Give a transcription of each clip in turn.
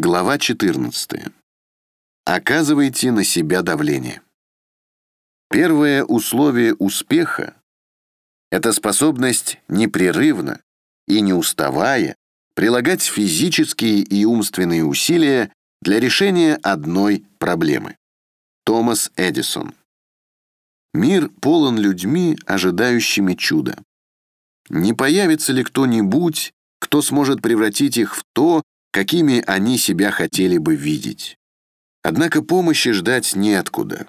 Глава 14. Оказывайте на себя давление. Первое условие успеха – это способность непрерывно и не уставая прилагать физические и умственные усилия для решения одной проблемы. Томас Эдисон. Мир полон людьми, ожидающими чуда. Не появится ли кто-нибудь, кто сможет превратить их в то, какими они себя хотели бы видеть? Однако помощи ждать неоткуда.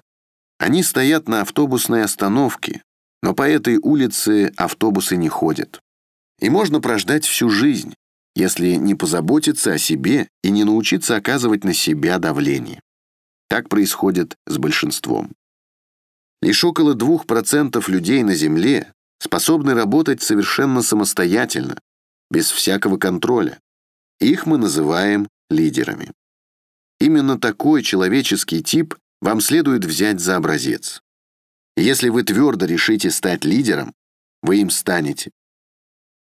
Они стоят на автобусной остановке, но по этой улице автобусы не ходят. И можно прождать всю жизнь, если не позаботиться о себе и не научиться оказывать на себя давление. Так происходит с большинством. Лишь около 2% людей на Земле способны работать совершенно самостоятельно, без всякого контроля. Их мы называем лидерами. Именно такой человеческий тип вам следует взять за образец. Если вы твердо решите стать лидером, вы им станете.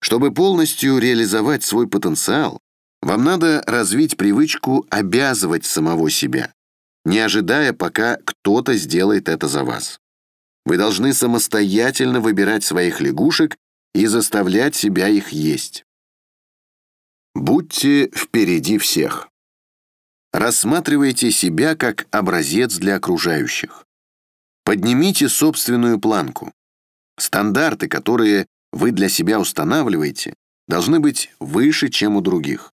Чтобы полностью реализовать свой потенциал, вам надо развить привычку обязывать самого себя, не ожидая, пока кто-то сделает это за вас. Вы должны самостоятельно выбирать своих лягушек и заставлять себя их есть. Будьте впереди всех. Рассматривайте себя как образец для окружающих. Поднимите собственную планку. Стандарты, которые вы для себя устанавливаете, должны быть выше, чем у других.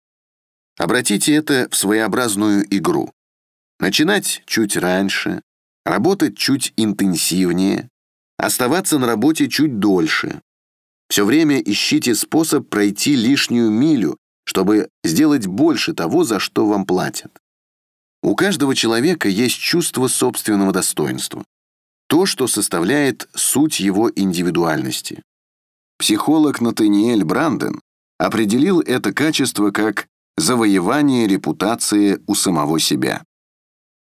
Обратите это в своеобразную игру. Начинать чуть раньше, работать чуть интенсивнее, оставаться на работе чуть дольше. Все время ищите способ пройти лишнюю милю, чтобы сделать больше того, за что вам платят. У каждого человека есть чувство собственного достоинства. То, что составляет суть его индивидуальности. Психолог Натаниэль Бранден определил это качество как завоевание репутации у самого себя.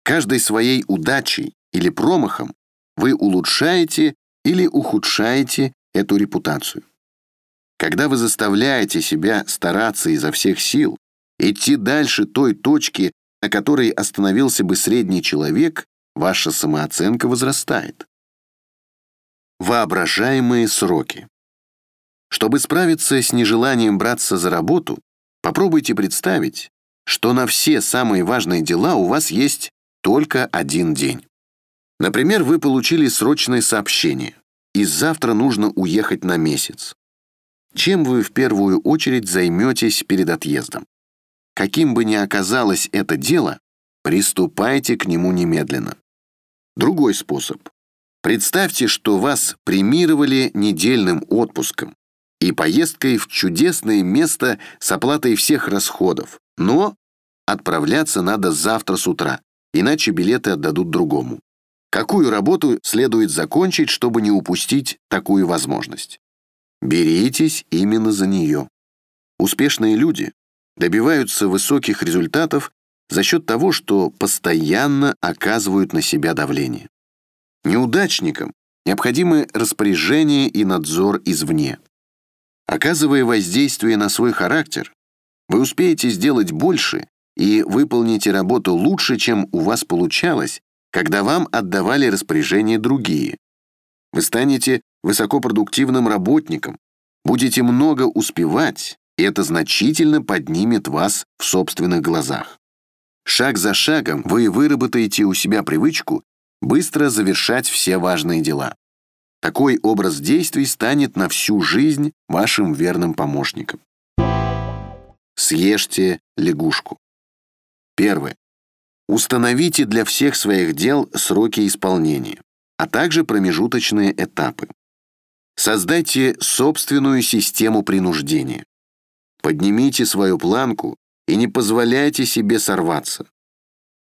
Каждой своей удачей или промахом вы улучшаете или ухудшаете эту репутацию. Когда вы заставляете себя стараться изо всех сил, идти дальше той точки, на которой остановился бы средний человек, ваша самооценка возрастает. Воображаемые сроки. Чтобы справиться с нежеланием браться за работу, попробуйте представить, что на все самые важные дела у вас есть только один день. Например, вы получили срочное сообщение, и завтра нужно уехать на месяц. Чем вы в первую очередь займетесь перед отъездом? Каким бы ни оказалось это дело, приступайте к нему немедленно. Другой способ. Представьте, что вас премировали недельным отпуском и поездкой в чудесное место с оплатой всех расходов, но отправляться надо завтра с утра, иначе билеты отдадут другому. Какую работу следует закончить, чтобы не упустить такую возможность? Беритесь именно за нее. Успешные люди добиваются высоких результатов за счет того, что постоянно оказывают на себя давление. Неудачникам необходимы распоряжение и надзор извне. Оказывая воздействие на свой характер, вы успеете сделать больше и выполните работу лучше, чем у вас получалось, когда вам отдавали распоряжение другие. Вы станете высокопродуктивным работником, будете много успевать, и это значительно поднимет вас в собственных глазах. Шаг за шагом вы выработаете у себя привычку быстро завершать все важные дела. Такой образ действий станет на всю жизнь вашим верным помощником. Съешьте лягушку. Первое. Установите для всех своих дел сроки исполнения, а также промежуточные этапы. Создайте собственную систему принуждения. Поднимите свою планку и не позволяйте себе сорваться.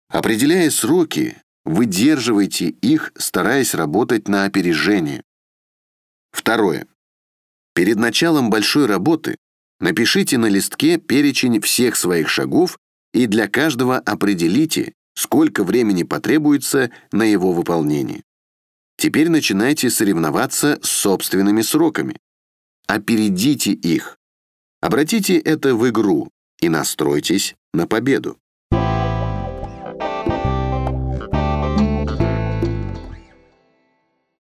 Определяя сроки, выдерживайте их, стараясь работать на опережение. Второе. Перед началом большой работы напишите на листке перечень всех своих шагов и для каждого определите, сколько времени потребуется на его выполнение. Теперь начинайте соревноваться с собственными сроками. Опередите их. Обратите это в игру и настройтесь на победу.